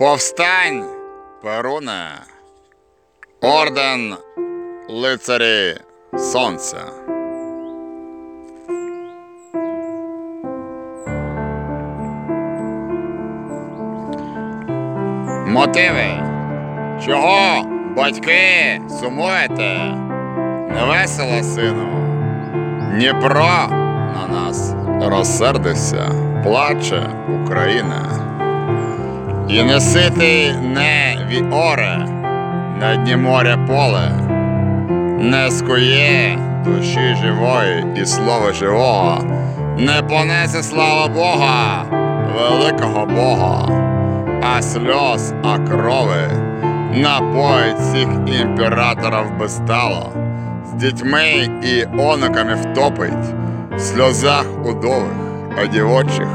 Повстань, Перуне, орден лицарі сонця. Мотиви. Чого, батьки, сумуєте? Невесело, сину. Дніпро на нас розсердився, плаче Україна. І несити не віоре на дні моря поле, не скує душі живої і слова живого, не понесе слава Бога, великого Бога, а сльоз, а крови напоїть всіх імператорів безстало, з дітьми і онуками втопить, в сльозах удових, а дівочих,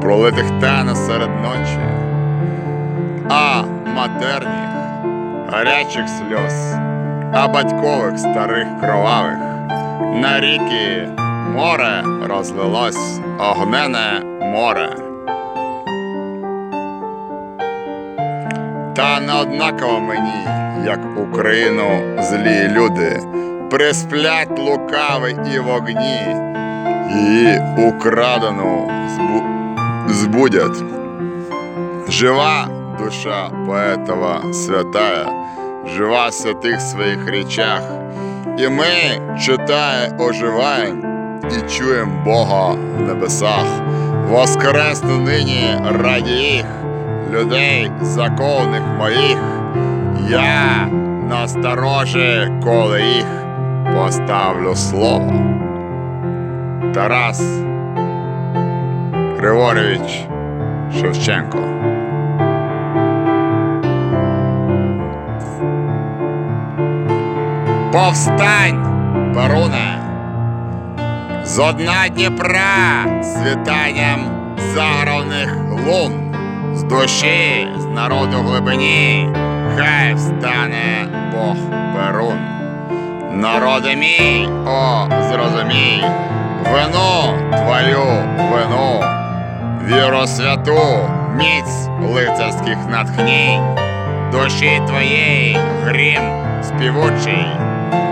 пролитих тайно серед ночі а матерніх, гарячих сльоз, а батькових старих кровавих. На ріки море розлилось, огнене море. Та не однаково мені, як Україну злі люди, присплять лукави і вогні, її украдену збу... збудять. Жива душа поэтова святая, жива в святих своїх речах. І ми, читає, оживаєм і чуєм Бога в небесах. Воскресну нині раді їх, людей закованих моїх. Я насторожі, коли їх поставлю слово. Тарас Григорьович Шевченко. Повстань, Перуне! Зо дна Дніпра світанням загровних лун, з душі, з народу глибині, хай встане Бог Перун. Народи мій, о, зрозумій, вину твою вину, віру святу, міць лицарських натхнень, душі твоєї грім співучий,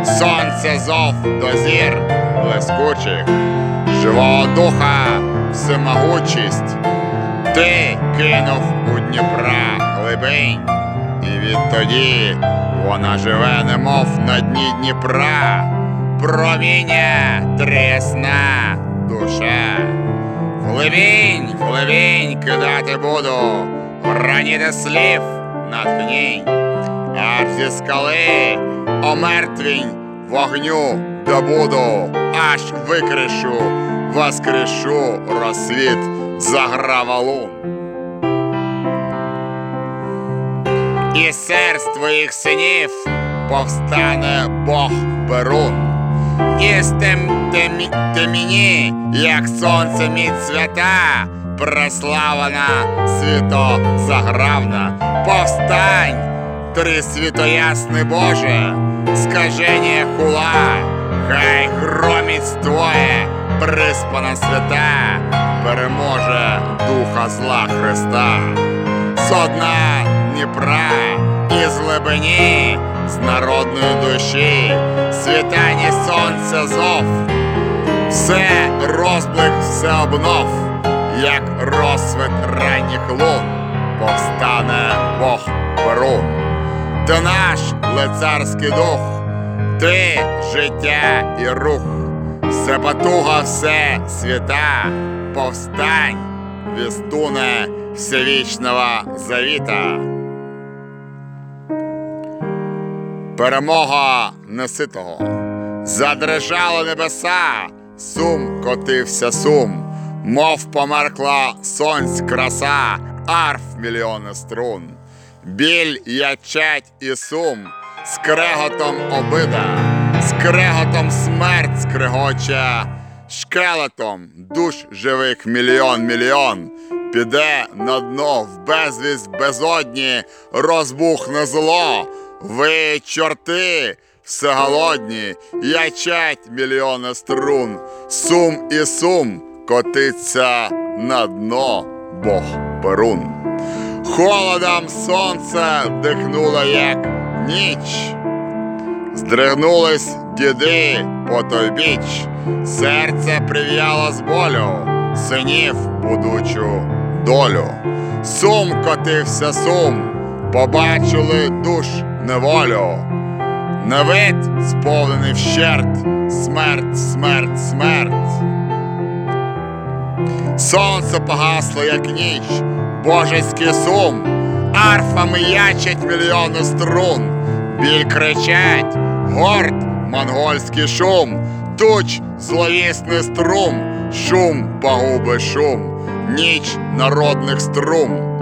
сонце зов до зір. Блискучих, живого духа всемогучість, ти кинув у Дніпра глибинь, і відтоді вона живе, немов на дні Дніпра, проміння трясна душа. Глибінь, глибінь кидати буду, граніти слів натхнінь, аж зі скали омертвінь вогню добуду, аж викришу, воскрешу розсвіт загравалун. І серць твоїх синів повстане Бог Перун. І з тем як сонце міць свята, преславана світо загравна, повстань, три світоясний Боже, скаження хула, хай громіць твоє, приспана свята, переможе духа зла Христа. Содна Дніпра із глибині, з народної душі, світання сонця зов, все розблик, все обнов, як розсвіт ранніх лун, повстане Бог Перун. Ти наш лицарський дух, ти життя і рух, все потуга, все світа, повстань, вістуне всевічного завіта. Перемога неситого. Задрижало небеса, сум котився сум, мов померкла сонць краса, арф мільйони струн. Біль ячать і сум, скреготом обида, скреготом смерть скрегоче, шкелетом душ живих мільйон мільйон. Піде на дно в безвість безодні, розбухне зло. Ви, чорти, всеголодні, ячать мільйони струн, сум і сум котиться на дно Бог Перун. Холодом сонце дихнуло, як ніч. Здригнулись діди по той біч, серце прив'яло з болю, синів будучу долю. Сум котився сум, побачили душ неволю. Невид сповнений вщерть, смерть, смерть, смерть. Сонце погасло, як ніч, божеський сум, арфами ячать мільйони струн, біль кричать, горд монгольський шум, туч зловісний струм, шум пагуби шум, ніч народних струм,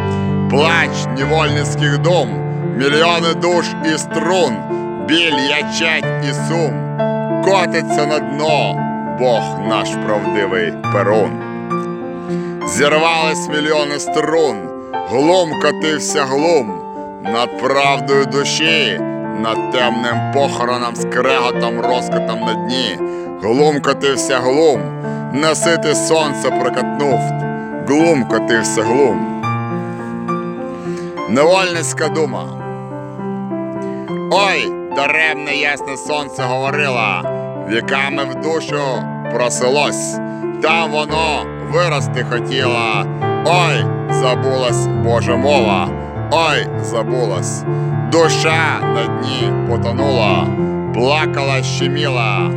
плач невольницьких дум, мільйони душ і струн, біль ячать і сум, котиться на дно, Бог наш правдивий перун. Зірвались мільйони струн, глум котився глум, над правдою душі, над темним похороном, скреготом, розкотом на дні. Глум котився глум, насити сонце прокатнув, глум котився глум. Невольницька дума. Ой, даремне ясне сонце говорило, віками в душу просилось, там воно вирости хотіло. Ой, забулась Божа мова, ой, забулась. Душа на дні потонула, плакала, щеміла.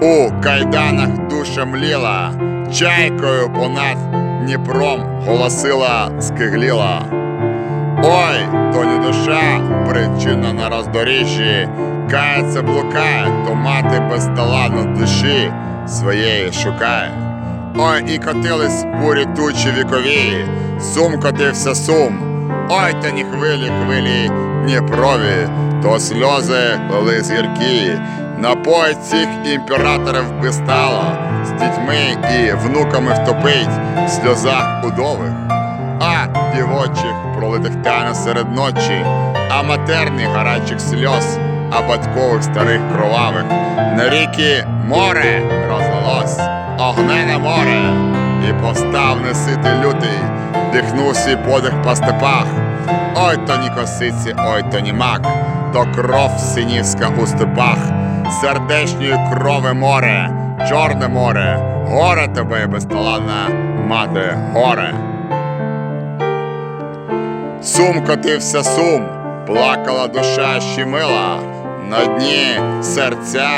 У кайданах душа мліла, чайкою понад Дніпром голосила, скигліла. Ой, то не душа, причина на роздоріжжі, кається блукає, то мати безталанно душі своєї шукає. Ой, і котились бурі тучі вікові, сум котився сум. Ой, та ні хвилі, хвилі Дніпрові, то сльози лились гіркі. Напой цих імператорів безстало, з дітьми і внуками втопить в сльозах удових а дівочих пролитих тяне серед ночі, а матерних гарячих сльоз, а батькових старих кровавих. На ріки море розлилось, огнене море, і повстав несити лютий, дихнув свій подих по степах. Ой то ні косиці, ой то ні мак, то кров синівська у степах, сердечньої крови море, чорне море, горе тебе, безталанна мати, горе. Сум котився сум, плакала душа щемила, на дні серця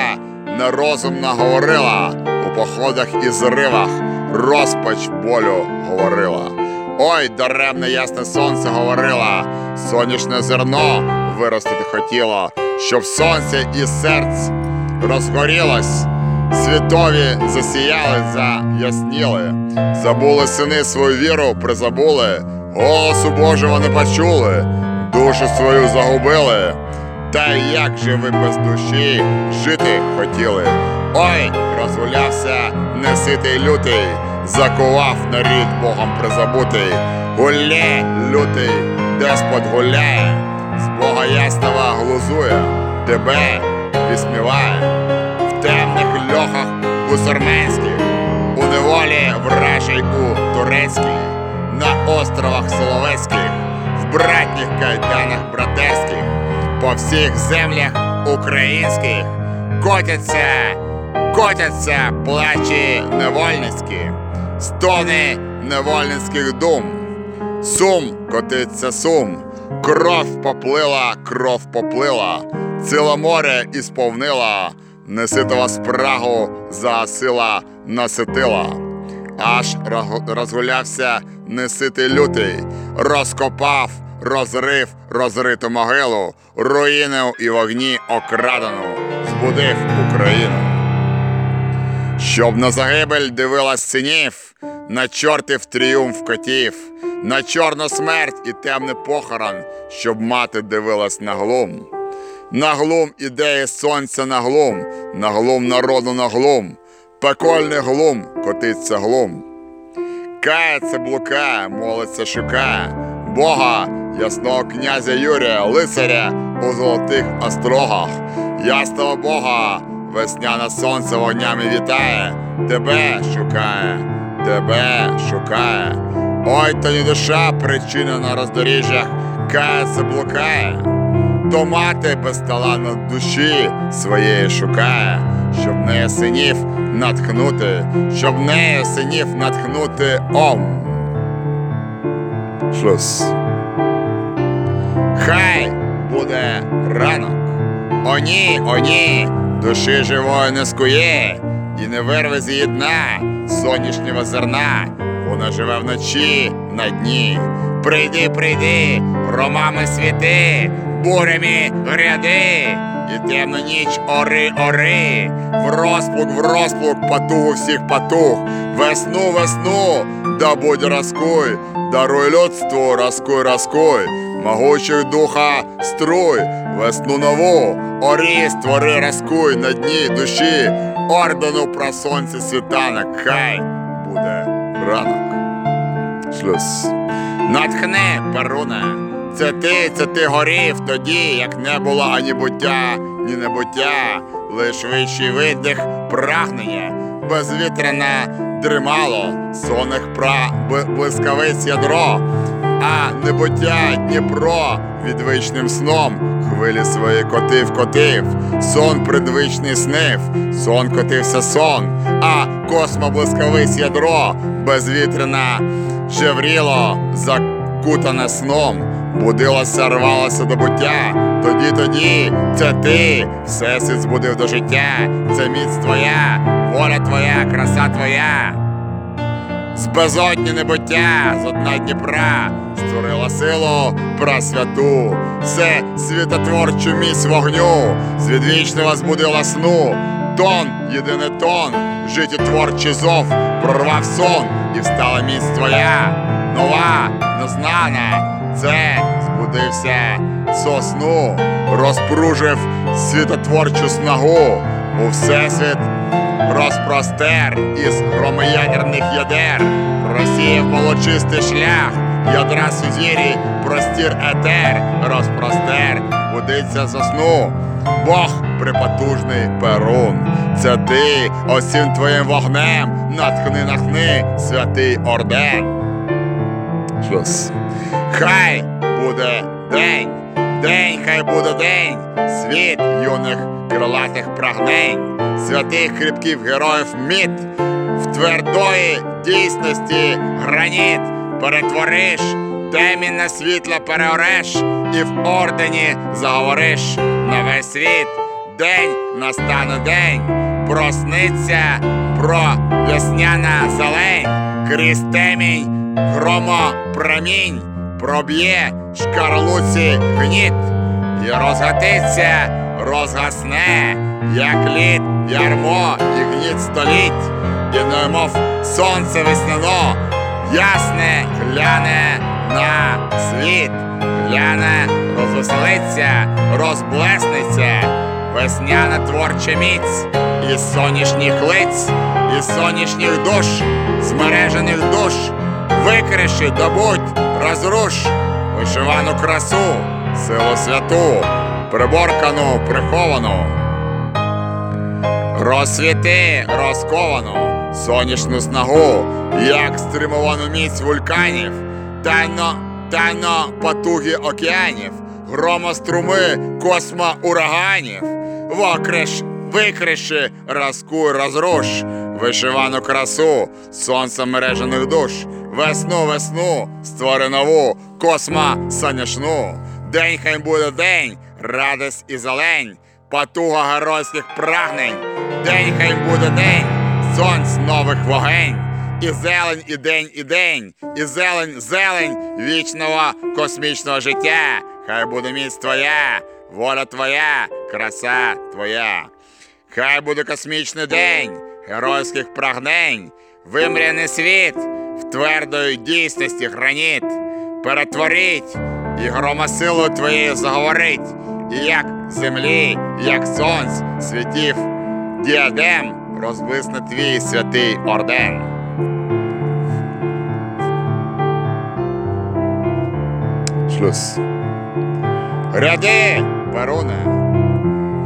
нерозумно говорила, походах і зривах розпач болю говорила. Ой, даремне ясне сонце говорила, сонячне зерно виростити хотіло, щоб сонце і серць розгорілось, світові засіяли, заясніли, забули сини свою віру, призабули. Голосу Божого не почули, душу свою загубили. Та як же ви без душі жити хотіли? Ой, розгулявся неситий лютий, закував нарід Богом призабутий. Гуляє лютий, деспот гуляє, з Бога ясного глузує, тебе висміває. В темних льохах бусурменських, у неволі вражий у турецькій на островах Соловецьких, в братніх кайданах братерських, по всіх землях українських котяться, котяться плачі невольницькі, стони невольницьких дум. Сум котиться сум, кров поплила, кров поплила, ціле море ісповнила, неситова спрагу загасила, наситила аж розгулявся неситий лютий, розкопав, розрив розриту могилу, руїнив і вогні окрадену, збудив Україну. Щоб на загибель дивилась синів, на чортів тріумф котів, на чорну смерть і темний похорон, щоб мати дивилась на глум. На глум ідеї сонця на глум, на глум народу на глум. Пекольний глум котиться глум. Кається блукає, молиться шукає Бога, ясного князя Юрія, лицаря у золотих острогах, ясного Бога, весняне сонце вогнями вітає, тебе шукає, тебе шукає. Ой, то не душа причина на роздоріжжях, кається блукає, то мати безталанно душі своєї шукає, щоб неї синів натхнути, щоб неї синів натхнути ом. Шлюз. Хай буде ранок. О ні, о ні, душі живої не скує, і не вирве з її дна сонячного зерна. Вона живе вночі на дні. Прийди, прийди, громами світи, бурями гряди, і темну ніч ори, ори, в розплук, в розплук, потугу всіх потуг, весну, весну, да будь розкуй, даруй людству, розкуй, розкуй, могучих духа струй, весну нову, орі, створи, розкуй на дні душі, ордену про сонце світанок, хай буде ранок. Шлюз. Натхни, Перуне, це ти, це ти горів тоді, як не було ані буття, ні небуття, лиш вищий видих прагнення, безвітряне дрімало, сонних пра блискавиць ядро, а небуття Дніпро відвичним сном. Хвилі свої котив котив, сон предвичний снив, сон котився сон, а космоблискавиць ядро. Безвітряна жевріло, закутане сном, будилося, рвалося до буття. Тоді, тоді, це ти, всесвіт збудив до життя, це міць твоя, воля твоя, краса твоя. З безодні небуття, з одна Дніпра, створила силу прасвяту, все світотворчу міць вогню, з відвічного збудила сну, тон, єдиний тон, життєтворчий зов, прорвав сон і встала міць твоя, нова, незнана, це збудився сосну, розпружив світотворчу снагу, у всесвіт розпростер із громоядерних ядер, розсіяв молочистий шлях, ядра сузірі, простір етер, розпростер, будиться за сну. Бог припотужний перун, це ти осім твоїм вогнем, натхни, нахни, святий орден. Шлюз. Хай буде день, день, хай буде день, світ юних крилатих прагнень, святих кріпків героїв міт, в твердої дійсності граніт перетвориш, темінь на світло переореш, і в ордені заговориш на весь світ. День настане день, просниться про весняна зелень, крізь темінь громопромінь проб'є шкарлуці гніт і розгатиться, розгасне, як лід, ярмо і гніт століть, і немов сонце весняно, ясне гляне на світ, гляне, розвеселиться, розблеснеться, весняна творча міць, із сонячних лиць, із сонячних душ, змережених душ, викриши, добудь, розруш, вишивану красу, силу святу, приборкану, приховану. Розсвіти розковану сонячну снагу, як стримовану міць вулканів, тайно, тайно потуги океанів, громоструми космо ураганів, Вокриш, викриши, розкуй, розруш, вишивану красу, сонцем мережених душ, весну, весну, створи нову, косма соняшну. День хай буде день, радость і зелень, потуга геройських прагнень. День хай буде день, сонць нових вогень. І зелень, і день, і день, і зелень, зелень вічного космічного життя. Хай буде міць твоя, воля твоя, краса твоя. Хай буде космічний день геройських прагнень, вимряний світ в твердої дійсності граніт, перетворить і громосилу твоєю заговорить, і як землі, як сонць світів діадем розблисне твій святий орден. Шлюз. Ряди, Перуне,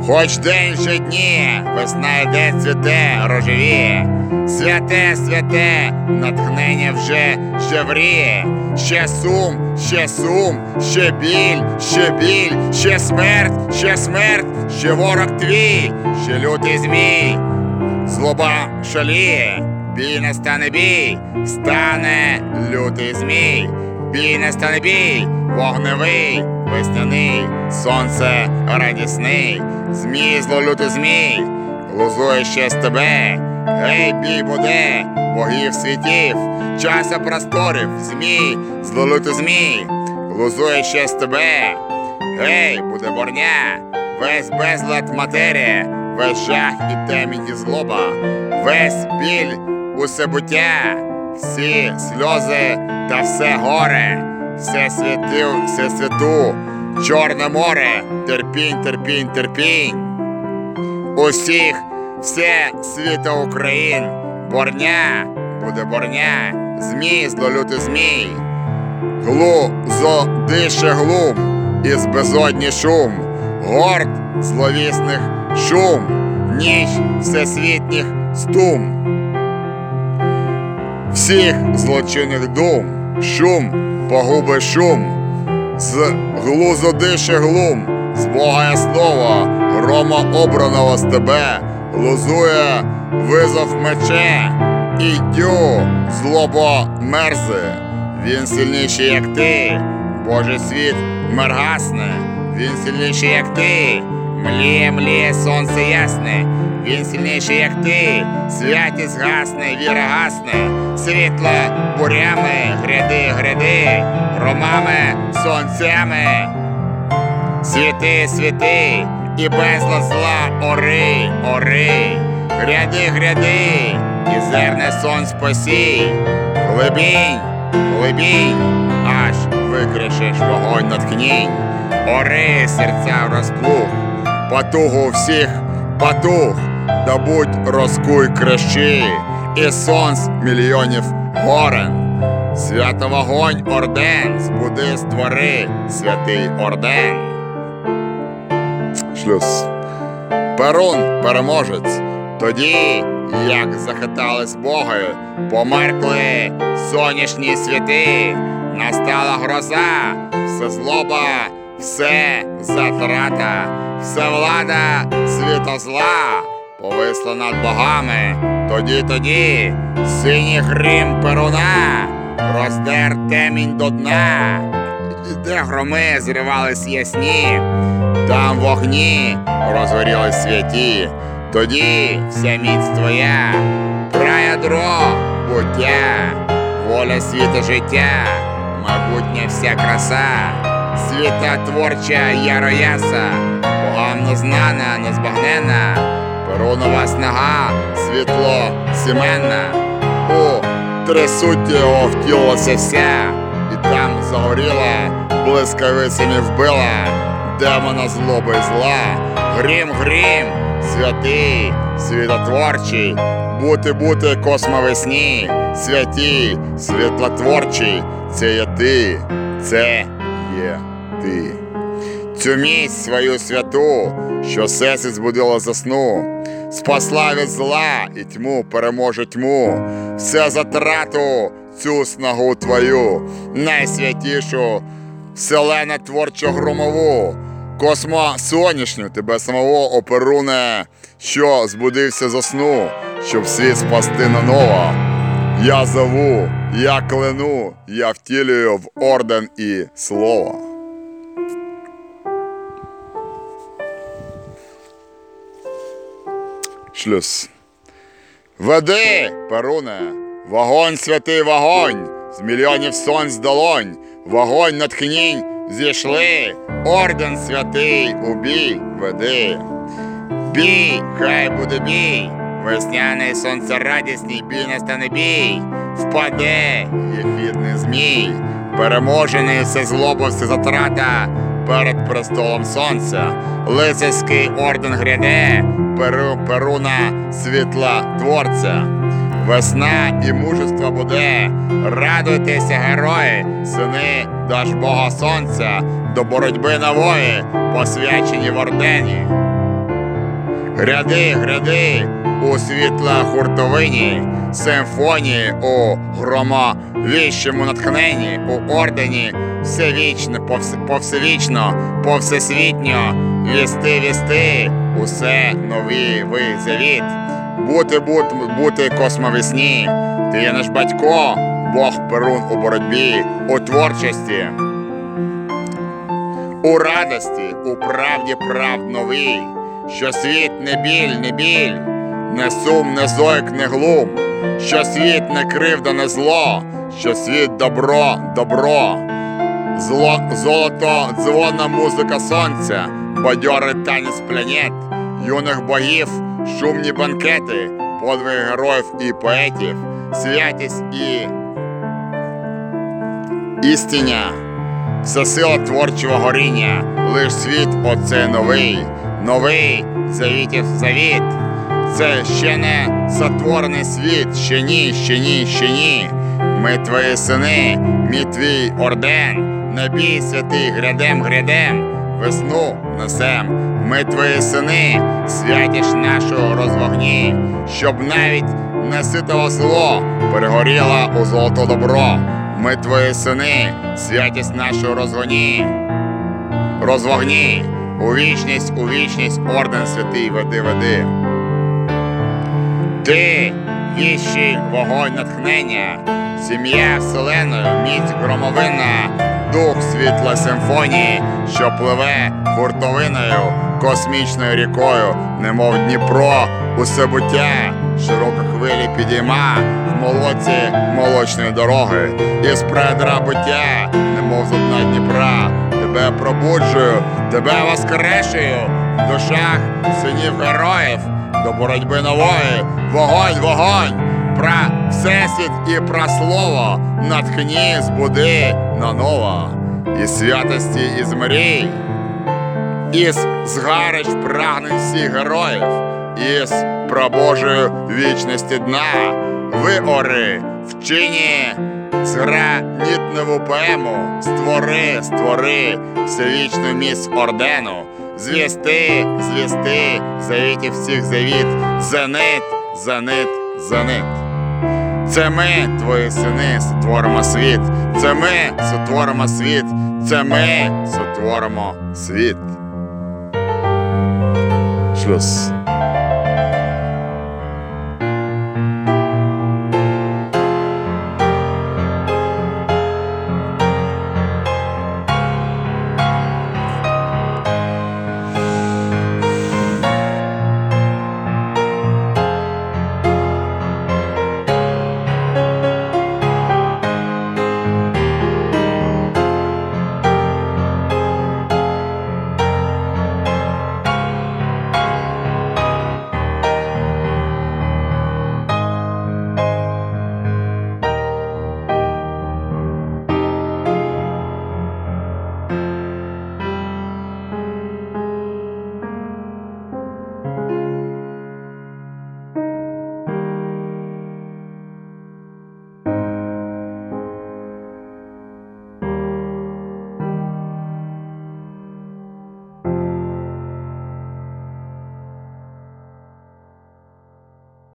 Хоч день ще дні, весна йде, цвіте, рожевіє. Святе, святе, натхнення вже ще вріє. Ще сум, ще сум, ще біль, ще біль, ще смерть, ще смерть, ще ворог твій, ще лютий змій. Злоба шаліє, бій не стане бій, стане лютий змій, бій не стане бій, вогневий, весняний, сонце радісний, змій злолютий змій, глузує ще з тебе, гей, бій буде, богів світів, часа просторів, змій, злолютий змій, глузує ще з тебе, гей, буде борня, весь безлад матерія весь жах і темінь і злоба, весь біль, усе буття, всі сльози та все горе, все святив, все святу, Чорне море, терпінь, терпінь, терпінь. Усіх, все світа Україн, борня, буде борня, змій, злолютий змій. глузо дише глум, із безодні шум, горд зловісних шум, ніч всесвітніх стум. Всіх злочинних дум, шум, погуби шум, з глузу дише глум, з Бога є грома обраного з тебе, глузує визов мече, і дю злобо мерзи. Він сильніший, як ти, Божий світ мергасне, він сильніший, як ти, мліє, мліє сонце ясне, він сильніший, як ти, святість гасне, віра гасне, світло бурями, гряди, гряди, громами, сонцями. Світи, світи, і безла зла ори, ори, гряди, гряди, і зерне сон спасій, глибінь, глибінь, аж викришеш вогонь натхнінь, ори серця в розплух, потугу всіх потух, дабуть, розкуй крещі, і сонц мільйонів горен. Свято вогонь орден, збуди створи святий орден. Шлюз. Перун переможець. Тоді, як захитались боги, померкли сонячні світи, настала гроза, все злоба, все затрата, все влада світозла, повисла над богами. Тоді, тоді, синій грим перуна, роздер темінь до дна, де громи зривались ясні. Там вогні розгорілись святі, тоді вся міць твоя, праядро буття, воля світу життя, майбутня вся краса, світа творча ярояса, богам незнана, незбагнена, перунова снага, світло сіменна, у трисутті його втілилася вся, і там загоріла, блискавицями вбила демона злоби зла, грім, грім, святий, світотворчий, бути, бути космовесні, святі, світлотворчий, це є ти, це є ти. Цю міць свою святу, що сесі збудила за сну, спасла від зла і тьму переможе тьму, все затрату цю снагу твою, найсвятішу вселена творчо громову, космо сонячню тебе самого оперуне, що збудився за сну, щоб світ спасти наново. Я зову, я клену, я втілюю в орден і слово. Шлюз. Веди, Перуне, вогонь святий вогонь, з мільйонів сонць долонь, вогонь натхнінь зійшли, орден святий у бій веди. Бій, хай буде бій, весняний сонцерадісний бій не стане бій, впаде єхідний змій, переможений все злоба, все затрата перед престолом сонця, лицарський орден гряде, перу, перуна світла творця. Весна і мужество буде, радуйтеся, герої, сини даж Бога Сонця, до боротьби нової, посвячені в ордені. Гряди, гряди у світла хуртовині, симфонії у громовіщому натхненні, у ордені всевічно, повс, повсевічно, повсесвітньо, вісти, вісти, усе новий ви завіт. Бути, бути, бути космовесні, ти є наш батько, Бог Перун у боротьбі, у творчості. У радості, у правді правд новий, що світ не біль, не біль, не сум, не зойк, не глум, що світ не кривда, не зло, що світ добро, добро, зло, золото, дзвонна музика сонця, бадьорий танець планет, юних богів, шумні банкети, подвиг героїв і поетів, святість і істиня. Це сила творчого горіння, лиш світ оце новий, новий завітів завіт. Це ще не сотворений світ, ще ні, ще ні, ще ні. Ми твої сини, мій твій орден, не бій святий, грядем, грядем, весну несем. Ми твої сини, святіш нашу розвогні, щоб навіть неситого зло перегоріло у золото добро. Ми твої сини, святість нашу розгоні, розвогні, у вічність, у вічність, орден святий, веди, веди. Ти віщий вогонь натхнення, сім'я вселеною, міць громовина, дух світла симфонії, що пливе хуртовиною, космічною рікою, немов Дніпро, усе буття, широка хвилі підійма в молоці молочної дороги, і з предра буття, немов з Дніпра, тебе пробуджую, тебе воскрешую. В душах синів героїв до боротьби нової, вогонь, вогонь, про всесвіт і про слово натхні збуди наново, і святості, і з мрій, із згарищ прагнень всіх героїв, із про Божої вічності дна, виори, вчині згранітневу поему, створи, створи всевічну міць ордену, звісти, звісти, завітів всіх завіт, зенит, зенит, зенит. Це ми, твої сини, сотворимо світ. Це ми сотворимо світ. Це ми сотворимо світ. Шлюз.